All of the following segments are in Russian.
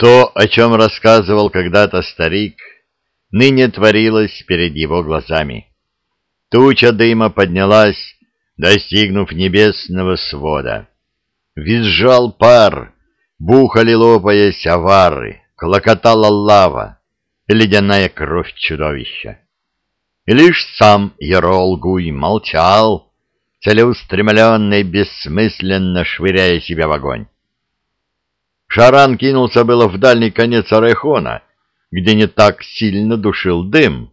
То, о чем рассказывал когда-то старик, ныне творилось перед его глазами. Туча дыма поднялась, достигнув небесного свода. Визжал пар, бухали лопаясь авары, клокотала лава, ледяная кровь чудовища. И лишь сам Еролгуй молчал, целеустремленно и бессмысленно швыряя себя в огонь. Шаран кинулся было в дальний конец Орехона, где не так сильно душил дым,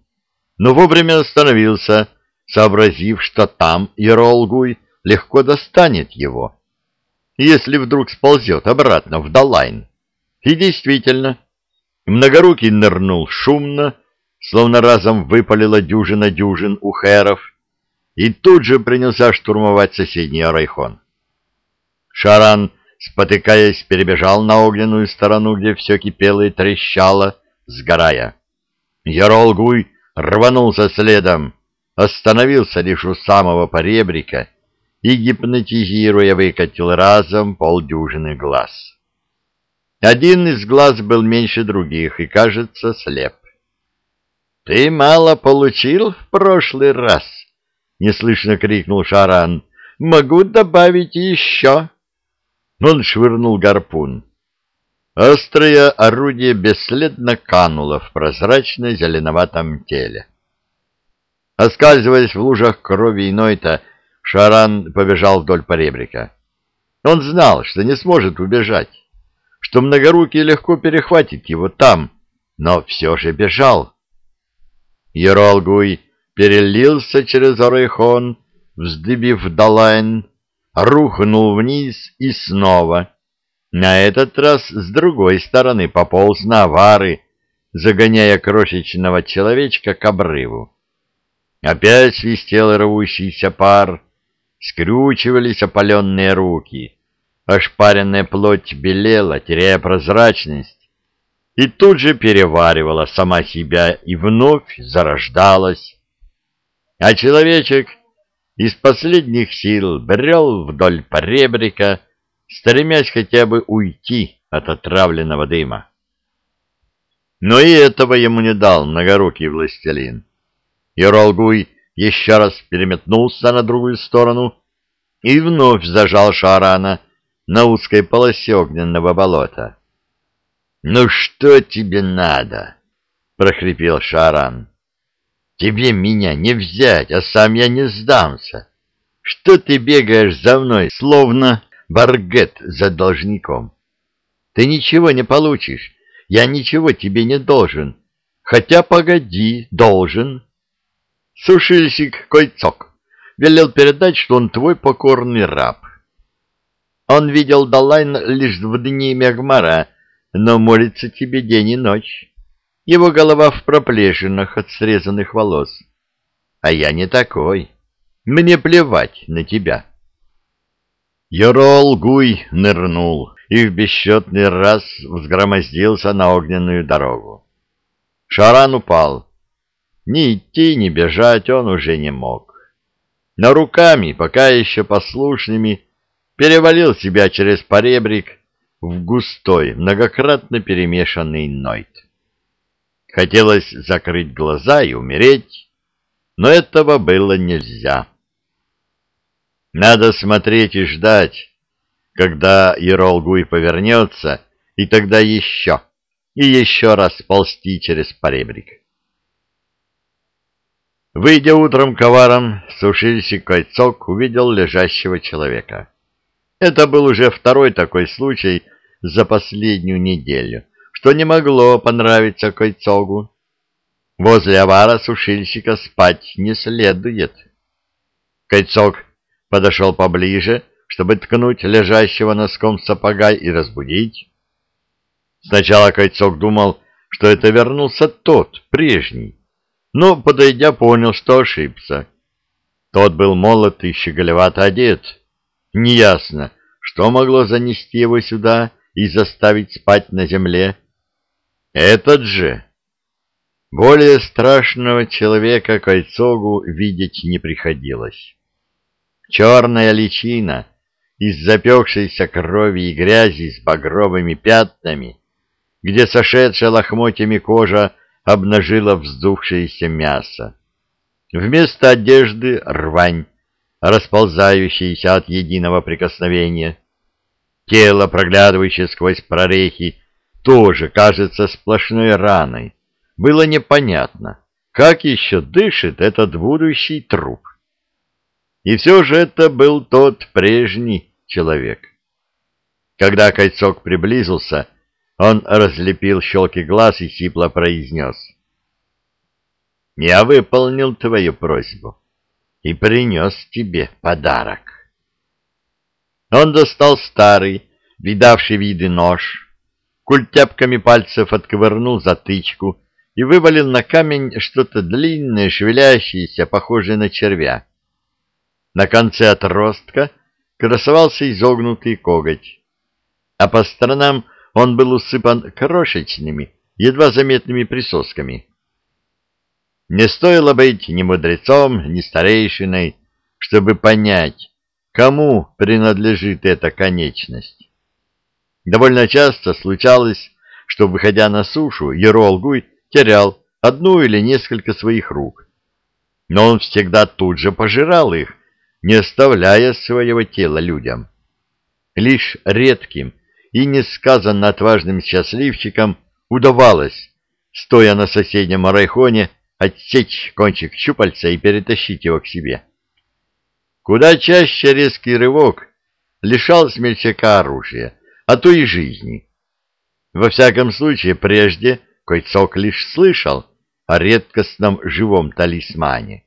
но вовремя остановился, сообразив, что там Еролгуй легко достанет его, если вдруг сползет обратно в Далайн. И действительно, многорукий нырнул шумно, словно разом выпалила дюжина дюжин у херов, и тут же принялся штурмовать соседний Орайхон. Шаран спотыкаясь, перебежал на огненную сторону, где все кипело и трещало, сгорая. Яролгуй рванулся следом, остановился лишь у самого поребрика и, гипнотизируя, выкатил разом полдюжины глаз. Один из глаз был меньше других и, кажется, слеп. — Ты мало получил в прошлый раз? — неслышно крикнул Шаран. — Могу добавить еще. Он швырнул гарпун. Острое орудие бесследно кануло в прозрачно зеленоватом теле. Оскальзываясь в лужах крови и нойта, Шаран побежал вдоль поребрика. Он знал, что не сможет убежать, что многорукий легко перехватит его там, но все же бежал. Еролгуй перелился через Орейхон, вздыбив Далайн, рухнул вниз и снова. На этот раз с другой стороны пополз на авары, загоняя крошечного человечка к обрыву. Опять свистел рвущийся пар, скрючивались опаленные руки, ошпаренная плоть белела, теряя прозрачность, и тут же переваривала сама себя и вновь зарождалась. А человечек из последних сил брел вдоль поребрика, стремясь хотя бы уйти от отравленного дыма. Но и этого ему не дал многорукий властелин. Иролгуй еще раз переметнулся на другую сторону и вновь зажал Шарана на узкой полосе огненного болота. — Ну что тебе надо? — прохрипел Шаран. Тебе меня не взять, а сам я не сдамся. Что ты бегаешь за мной, словно баргет за должником? Ты ничего не получишь, я ничего тебе не должен. Хотя, погоди, должен. Сушильщик Койцок велел передать, что он твой покорный раб. Он видел Далайн лишь в дни Мегмара, но молится тебе день и ночь. Его голова в проплешинах от срезанных волос. А я не такой. Мне плевать на тебя. Ярол Гуй нырнул и в бесчетный раз взгромоздился на огненную дорогу. Шаран упал. Ни идти, ни бежать он уже не мог. Но руками, пока еще послушными, перевалил себя через поребрик в густой, многократно перемешанный нойт. Хотелось закрыть глаза и умереть, но этого было нельзя. Надо смотреть и ждать, когда Еролгуй повернется, и тогда еще, и еще раз ползти через поребрик. Выйдя утром коваром, сушильщик Кольцок увидел лежащего человека. Это был уже второй такой случай за последнюю неделю — что не могло понравиться Койцогу. Возле авара сушильщика спать не следует. Койцог подошел поближе, чтобы ткнуть лежащего носком сапога и разбудить. Сначала Койцог думал, что это вернулся тот, прежний, но, подойдя, понял, что ошибся. Тот был молод и щеголевато одет. Неясно, что могло занести его сюда и заставить спать на земле, этот же. Более страшного человека Кольцогу видеть не приходилось. Черная личина из запекшейся крови и грязи с багровыми пятнами где сошедшая лохмотьями кожа обнажила вздувшееся мясо. Вместо одежды — рвань, расползающаяся от единого прикосновения. Тело, проглядывающее сквозь прорехи, тоже кажется сплошной раной. Было непонятно, как еще дышит этот будущий труп. И все же это был тот прежний человек. Когда кольцок приблизился, он разлепил щелки глаз и сипло произнес. «Я выполнил твою просьбу и принес тебе подарок». Он достал старый, видавший виды нож, культяпками пальцев отковырнул затычку и вывалил на камень что-то длинное, шевелящееся, похожее на червя. На конце отростка красовался изогнутый коготь, а по сторонам он был усыпан крошечными, едва заметными присосками. Не стоило быть ни мудрецом, ни старейшиной, чтобы понять, кому принадлежит эта конечность. Довольно часто случалось, что, выходя на сушу, Еролгуй терял одну или несколько своих рук. Но он всегда тут же пожирал их, не оставляя своего тела людям. Лишь редким и несказанно отважным счастливчикам удавалось, стоя на соседнем арайхоне, отсечь кончик щупальца и перетащить его к себе. Куда чаще резкий рывок лишал смельчака оружия, а то и жизни. Во всяком случае, прежде Койцок лишь слышал о редкостном живом талисмане.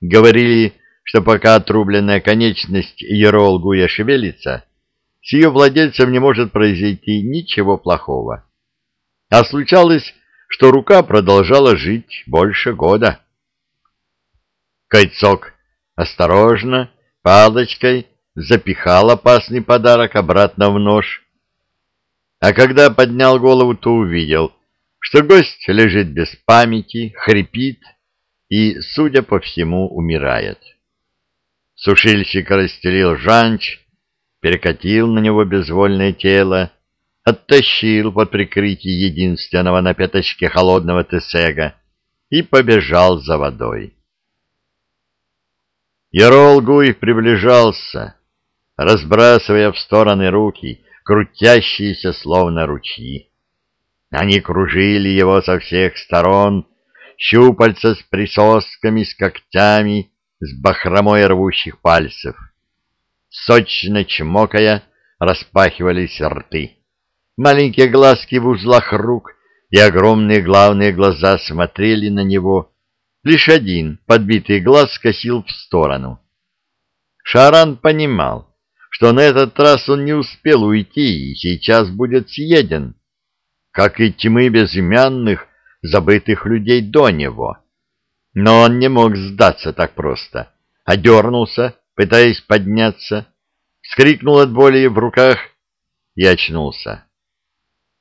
Говорили, что пока отрубленная конечность Еролгуя шевелится, с ее владельцем не может произойти ничего плохого. А случалось, что рука продолжала жить больше года. Кайцок осторожно, палочкой, запихал опасный подарок обратно в нож. А когда поднял голову, то увидел, что гость лежит без памяти, хрипит и, судя по всему, умирает. Сушильщик расстелил жанч, перекатил на него безвольное тело, оттащил под прикрытие единственного на пяточке холодного тесега и побежал за водой. Ярол Гуй приближался, разбрасывая в стороны руки, крутящиеся словно ручьи. Они кружили его со всех сторон, щупальца с присосками, с когтями, с бахромой рвущих пальцев — сочно чмокая, распахивались рты. Маленькие глазки в узлах рук и огромные главные глаза смотрели на него. Лишь один подбитый глаз скосил в сторону. Шаран понимал, что на этот раз он не успел уйти и сейчас будет съеден, как и тьмы безымянных, забытых людей до него. Но он не мог сдаться так просто, одернулся, пытаясь подняться, вскрикнул от боли в руках и очнулся.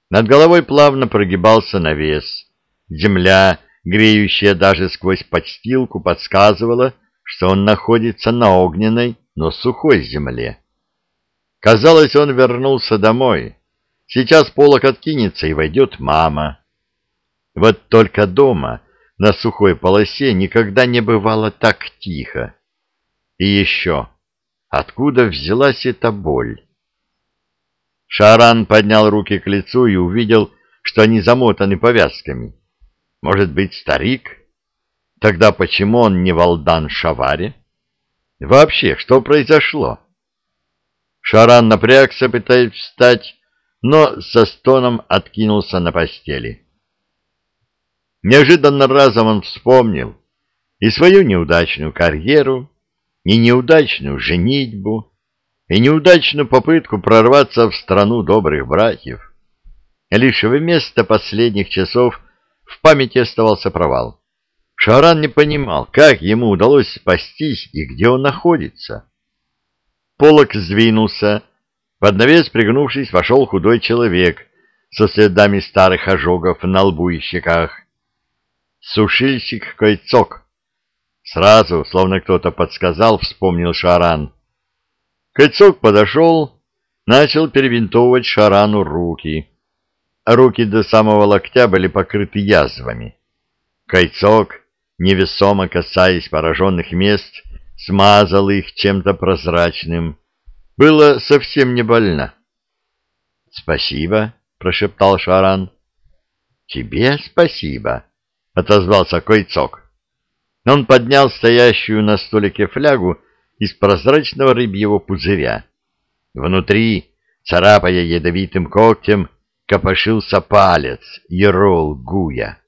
Над головой плавно прогибался навес. Земля, греющая даже сквозь подстилку, подсказывала, что он находится на огненной, но сухой земле. Казалось, он вернулся домой. Сейчас полок откинется, и войдет мама. Вот только дома, на сухой полосе, никогда не бывало так тихо. И еще, откуда взялась эта боль? Шаран поднял руки к лицу и увидел, что они замотаны повязками. Может быть, старик? Тогда почему он не Валдан Шаваре? Вообще, что произошло? Шаран напрягся, пытаясь встать, но со стоном откинулся на постели. Неожиданно разом он вспомнил и свою неудачную карьеру, и неудачную женитьбу, и неудачную попытку прорваться в страну добрых братьев. Лишь вместо последних часов в памяти оставался провал. Шаран не понимал, как ему удалось спастись и где он находится. Полок сдвинулся, под навес пригнувшись, вошел худой человек со следами старых ожогов на лбу и щеках. Сушильщик Койцок, Сразу, словно кто-то подсказал, вспомнил Шаран. Кольцок подошел, начал перевинтовывать Шарану руки. руки до самого локтя были покрыты язвами. Кольцок, невесомо касаясь пораженных мест, смазал их чем-то прозрачным. Было совсем не больно. — Спасибо, — прошептал Шаран. — Тебе спасибо, — отозвался Койцок. Он поднял стоящую на столике флягу из прозрачного рыбьего пузыря. Внутри, царапая ядовитым когтем, копошился палец Ерол Гуя.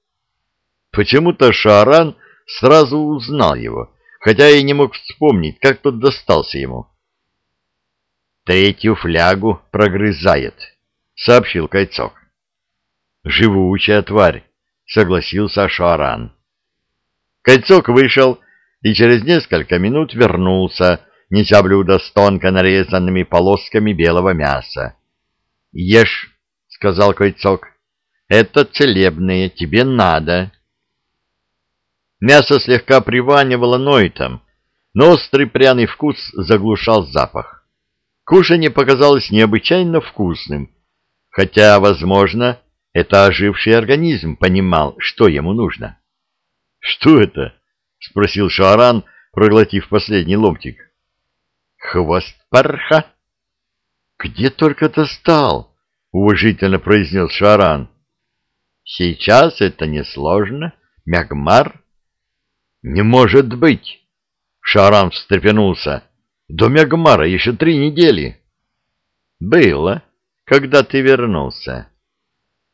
Почему-то Шаран сразу узнал его, хотя и не мог вспомнить, как тот достался ему. «Третью флягу прогрызает», — сообщил Кайцок. «Живучая тварь», — согласился Шаран. Кольцок вышел и через несколько минут вернулся, неся блюдо с тонко нарезанными полосками белого мяса. «Ешь», — сказал Кольцок, — «это целебное, тебе надо». Мясо слегка приванивало нойтом, но острый пряный вкус заглушал запах. Кушанье показалось необычайно вкусным, хотя, возможно, это оживший организм понимал, что ему нужно. — Что это? — спросил Шаран, проглотив последний ломтик. — Хвост парха. — Где только достал? — уважительно произнес Шаран. — Сейчас это несложно. Мягмар. — Не может быть! Шаран встрепенулся. — До Мягмара еще три недели. — Было, когда ты вернулся.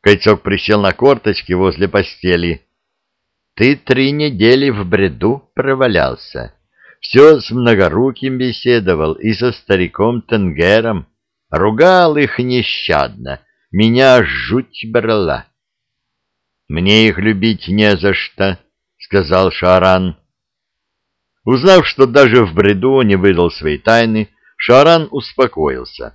Кольцок присел на корточки возле постели. — Ты три недели в бреду провалялся. Все с многоруким беседовал и со стариком Тенгером. Ругал их нещадно. Меня жуть брала. — Мне их любить не за что, — сказал Шаран. Узнав, что даже в бреду не выдал свои тайны, Шаран успокоился.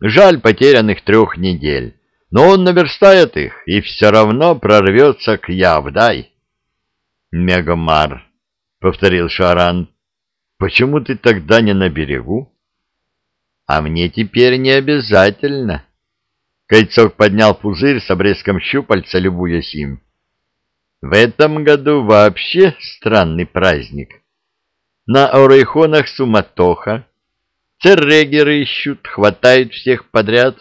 Жаль потерянных трех недель, но он наверстает их и все равно прорвется к Явдай. — Мегамар, — повторил Шаран, — почему ты тогда не на берегу? — А мне теперь не обязательно. Кольцок поднял пузырь с обрезком щупальца, любуясь им. — В этом году вообще странный праздник. — на Орейхонах суматоха. Церрегеры ищут, хватают всех подряд.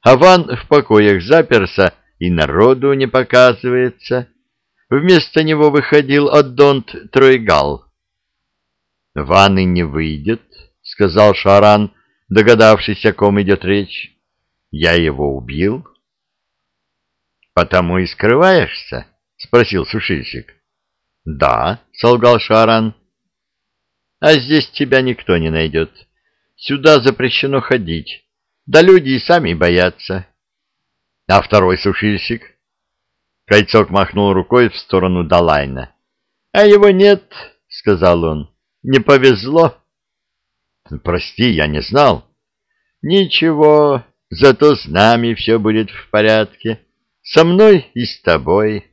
А Ван в покоях заперся и народу не показывается. Вместо него выходил Аддонт Тройгал. — Ван и не выйдет, — сказал Шаран, догадавшись, о ком идет речь. — Я его убил. — Потому и скрываешься? — спросил сушильщик. — Да, — солгал Шаран. А здесь тебя никто не найдет. Сюда запрещено ходить. Да люди и сами боятся. А второй сушильщик? Кольцок махнул рукой в сторону Далайна. — А его нет, — сказал он. — Не повезло. — Прости, я не знал. — Ничего, зато с нами все будет в порядке. Со мной и с тобой.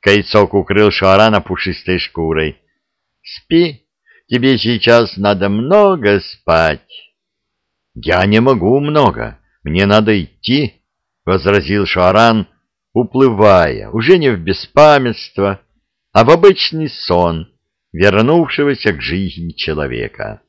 Кольцок укрыл Шуарана пушистой шкурой. — Спи, Тебе сейчас надо много спать. — Я не могу много, мне надо идти, — возразил Шаран, уплывая, уже не в беспамятство, а в обычный сон, вернувшегося к жизни человека.